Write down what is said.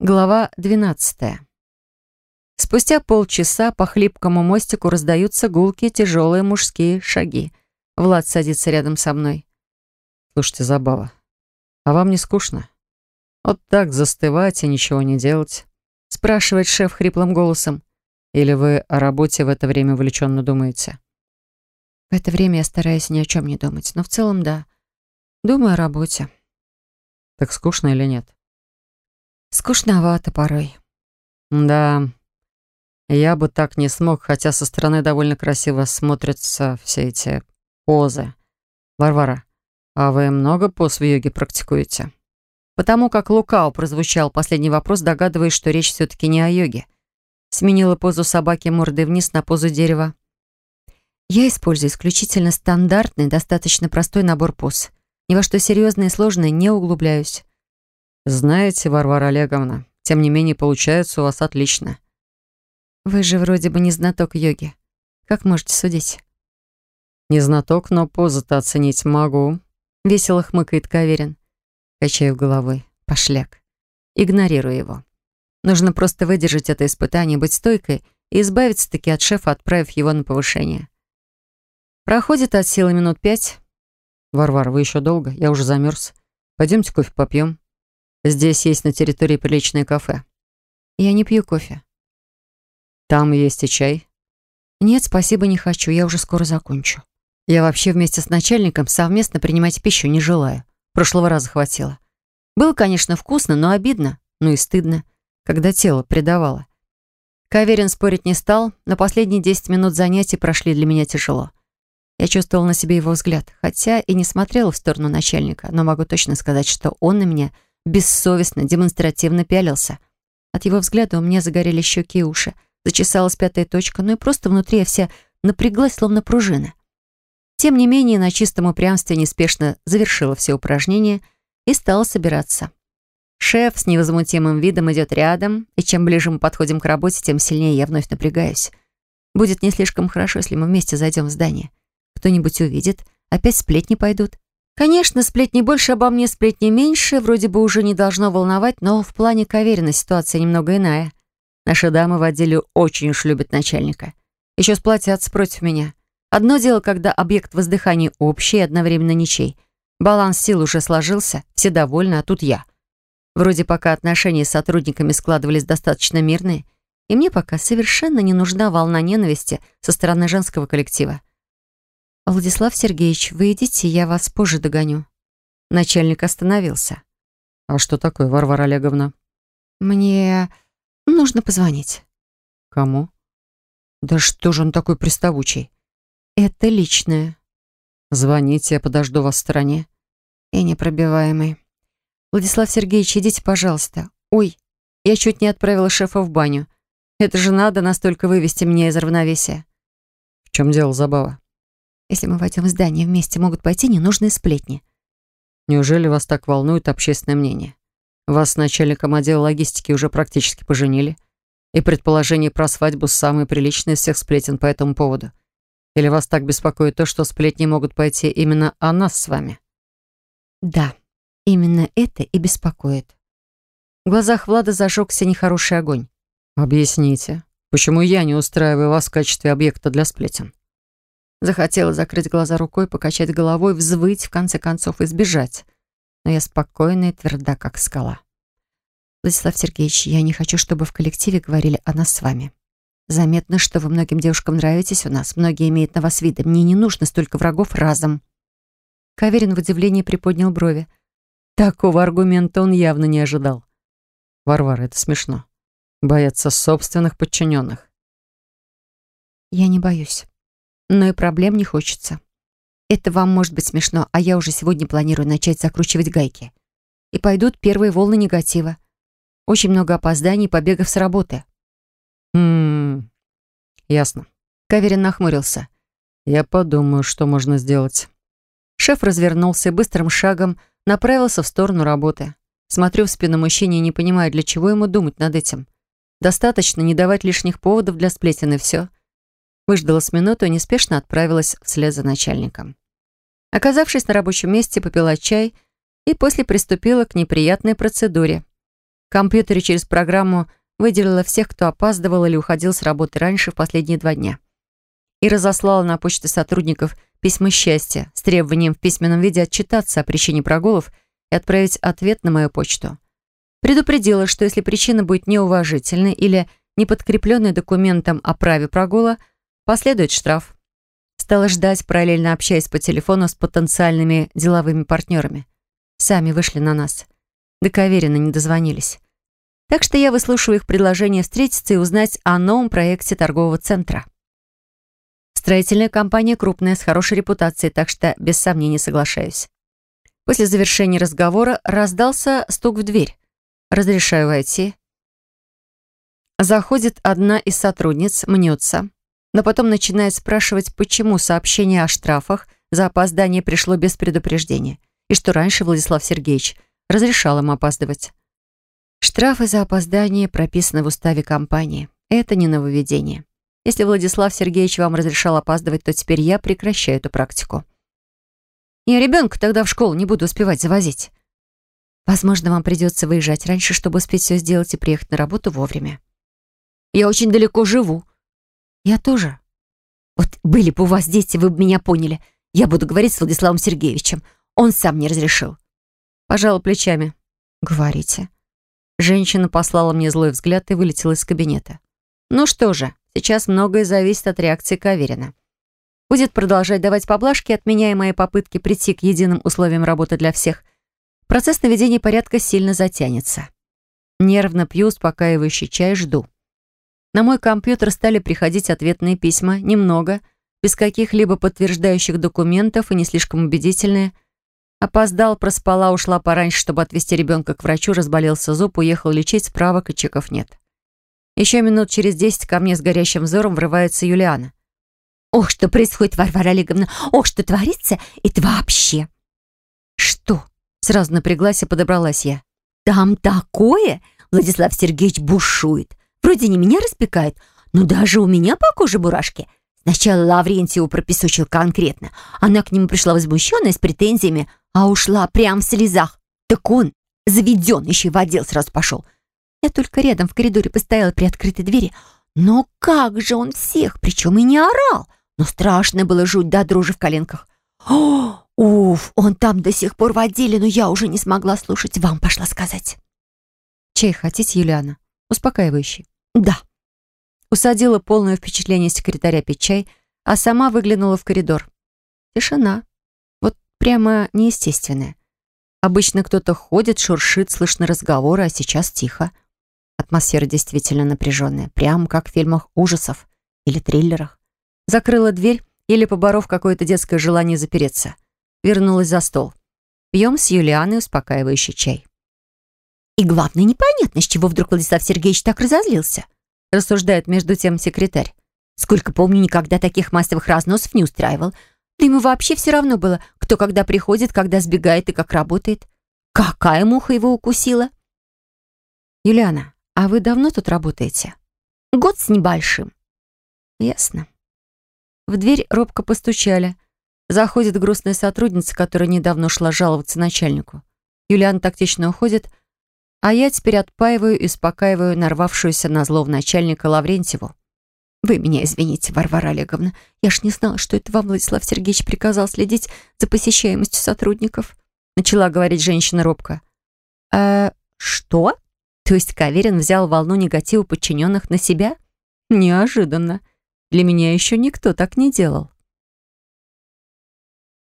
Глава 12. Спустя полчаса по хлипкому мостику раздаются гулкие тяжелые мужские шаги. Влад садится рядом со мной. Слушайте, Забава, а вам не скучно? Вот так застывать и ничего не делать? Спрашивает шеф хриплым голосом. Или вы о работе в это время увлеченно думаете? В это время я стараюсь ни о чем не думать, но в целом да. Думаю о работе. Так скучно или нет? Скучновато порой. Да, я бы так не смог, хотя со стороны довольно красиво смотрятся все эти позы. Варвара, а вы много поз в йоге практикуете? Потому как Лукао прозвучал последний вопрос, догадываясь, что речь все-таки не о йоге. Сменила позу собаки мордой вниз на позу дерева. Я использую исключительно стандартный, достаточно простой набор поз. Ни во что серьезное и сложное не углубляюсь. Знаете, Варвара Олеговна, тем не менее получается у вас отлично. Вы же вроде бы не знаток йоги. Как можете судить? Не знаток, но позу-то оценить могу. Весело хмыкает Каверин. Качаю головой. Пошляк. Игнорирую его. Нужно просто выдержать это испытание, быть стойкой и избавиться-таки от шефа, отправив его на повышение. Проходит от силы минут пять. Варвар, вы еще долго? Я уже замерз. Пойдемте кофе попьем. Здесь есть на территории приличное кафе. Я не пью кофе. Там есть и чай. Нет, спасибо, не хочу. Я уже скоро закончу. Я вообще вместе с начальником совместно принимать пищу не желаю. Прошлого раза хватило. Было, конечно, вкусно, но обидно, ну и стыдно, когда тело предавало. Каверин спорить не стал, но последние 10 минут занятий прошли для меня тяжело. Я чувствовала на себе его взгляд, хотя и не смотрела в сторону начальника, но могу точно сказать, что он на меня бессовестно, демонстративно пялился. От его взгляда у меня загорели щеки и уши, зачесалась пятая точка, ну и просто внутри я вся напряглась, словно пружина. Тем не менее, на чистом упрямстве неспешно завершила все упражнения и стала собираться. Шеф с невозмутимым видом идет рядом, и чем ближе мы подходим к работе, тем сильнее я вновь напрягаюсь. Будет не слишком хорошо, если мы вместе зайдем в здание. Кто-нибудь увидит, опять сплетни пойдут. Конечно, сплетни больше обо мне, сплетни меньше, вроде бы уже не должно волновать, но в плане Каверина ситуация немного иная. Наши дамы в отделе очень уж любят начальника. Еще сплотятся против меня. Одно дело, когда объект воздыхания общий и одновременно ничей. Баланс сил уже сложился, все довольны, а тут я. Вроде пока отношения с сотрудниками складывались достаточно мирные, и мне пока совершенно не нужна волна ненависти со стороны женского коллектива. «Владислав Сергеевич, вы идите, я вас позже догоню». Начальник остановился. «А что такое, Варвара Олеговна?» «Мне нужно позвонить». «Кому?» «Да что же он такой приставучий?» «Это личное». «Звоните, я подожду вас в стороне». «И непробиваемый». «Владислав Сергеевич, идите, пожалуйста». «Ой, я чуть не отправила шефа в баню. Это же надо настолько вывести меня из равновесия». «В чем дело, Забава?» Если мы войдем в здание вместе, могут пойти ненужные сплетни. Неужели вас так волнует общественное мнение? Вас с начальником отдела логистики уже практически поженили. И предположение про свадьбу самое приличное из всех сплетен по этому поводу. Или вас так беспокоит то, что сплетни могут пойти именно о нас с вами? Да, именно это и беспокоит. В глазах Влада зажегся нехороший огонь. Объясните, почему я не устраиваю вас в качестве объекта для сплетен? Захотела закрыть глаза рукой, покачать головой, взвыть, в конце концов, и сбежать. Но я спокойна и тверда, как скала. Владислав Сергеевич, я не хочу, чтобы в коллективе говорили о нас с вами. Заметно, что вы многим девушкам нравитесь у нас, многие имеют на вас виды. Мне не нужно столько врагов разом. Каверин в удивлении приподнял брови. Такого аргумента он явно не ожидал. Варвара, это смешно. Бояться собственных подчиненных. Я не боюсь но и проблем не хочется. Это вам может быть смешно, а я уже сегодня планирую начать закручивать гайки. И пойдут первые волны негатива. Очень много опозданий и побегов с работы. Хм, ясно. Каверин нахмурился. Я подумаю, что можно сделать. Шеф развернулся и быстрым шагом направился в сторону работы. Смотрю в спину мужчине и не понимаю, для чего ему думать над этим. Достаточно не давать лишних поводов для сплетен и все. Выждала с минуту и неспешно отправилась вслед за начальником. Оказавшись на рабочем месте, попила чай и после приступила к неприятной процедуре. В компьютере через программу выделила всех, кто опаздывал или уходил с работы раньше в последние два дня. И разослала на почту сотрудников письма счастья с требованием в письменном виде отчитаться о причине прогулов и отправить ответ на мою почту. Предупредила, что если причина будет неуважительной или не подкрепленной документом о праве прогула, последует штраф. Стала ждать, параллельно общаясь по телефону с потенциальными деловыми партнерами. Сами вышли на нас. До Каверина не дозвонились. Так что я выслушиваю их предложение встретиться и узнать о новом проекте торгового центра. Строительная компания крупная, с хорошей репутацией, так что без сомнений соглашаюсь. После завершения разговора раздался стук в дверь. Разрешаю войти. Заходит одна из сотрудниц, мнется, но потом начинает спрашивать, почему сообщение о штрафах за опоздание пришло без предупреждения, и что раньше Владислав Сергеевич разрешал им опаздывать. Штрафы за опоздание прописаны в уставе компании. Это не нововведение. Если Владислав Сергеевич вам разрешал опаздывать, то теперь я прекращаю эту практику. Я ребенка тогда в школу не буду успевать завозить. Возможно, вам придется выезжать раньше, чтобы успеть все сделать и приехать на работу вовремя. Я очень далеко живу. Я тоже. Вот были бы у вас дети, вы бы меня поняли. Я буду говорить с Владиславом Сергеевичем. Он сам не разрешил. Пожала плечами. Говорите. Женщина послала мне злой взгляд и вылетела из кабинета. Ну что же, сейчас многое зависит от реакции Каверина. Будет продолжать давать поблажки, отменяя мои попытки прийти к единым условиям работы для всех. Процесс наведения порядка сильно затянется. Нервно пью успокаивающий чай, жду. На мой компьютер стали приходить ответные письма, немного, без каких-либо подтверждающих документов и не слишком убедительные – Опоздал, проспала, ушла пораньше, чтобы отвезти ребенка к врачу, разболелся зуб, уехал лечить, справок и чеков нет. Еще минут через десять ко мне с горящим взором врывается Юлиана. «Ох, что происходит, Варвара Олеговна! Ох, что творится! Это вообще!» «Что?» Сразу напряглась и подобралась я. «Там такое!» Владислав Сергеевич бушует. Вроде не меня распекает, но даже у меня по коже бурашки. Сначала Лаврентьеву пропесочил конкретно. Она к нему пришла возмущенная с претензиями, а ушла прямо в слезах. Так он, заведен, еще и в отдел сразу пошел. Я только рядом в коридоре постояла при открытой двери. Но как же он всех, причем и не орал. Но страшно было жуть до дрожи в коленках. О, уф, он там до сих пор в отделе, но я уже не смогла слушать. Вам пошла сказать. Чай хотите, Юлиана? Успокаивающий. Да. Усадила полное впечатление секретаря пить чай, а сама выглянула в коридор. Тишина. Вот прямо неестественная. Обычно кто-то ходит, шуршит, слышно разговоры, а сейчас тихо. Атмосфера действительно напряженная, прямо как в фильмах ужасов или триллерах. Закрыла дверь, еле поборов какое-то детское желание запереться. Вернулась за стол. Пьем с Юлианой успокаивающий чай. И главное, непонятно, с чего вдруг Владислав Сергеевич так разозлился рассуждает между тем секретарь. Сколько помню, никогда таких массовых разносов не устраивал. Да ему вообще все равно было, кто когда приходит, когда сбегает и как работает. Какая муха его укусила? Юлиана, а вы давно тут работаете? Год с небольшим. Ясно. В дверь робко постучали. Заходит грустная сотрудница, которая недавно ушла жаловаться начальнику. Юлиана тактично уходит, а я теперь отпаиваю и успокаиваю нарвавшуюся на зло в начальника Лаврентьеву. «Вы меня извините, Варвара Олеговна. Я ж не знала, что это вам Владислав Сергеевич приказал следить за посещаемостью сотрудников», начала говорить женщина робко. «Э, что? То есть Каверин взял волну негатива подчиненных на себя? Неожиданно. Для меня еще никто так не делал».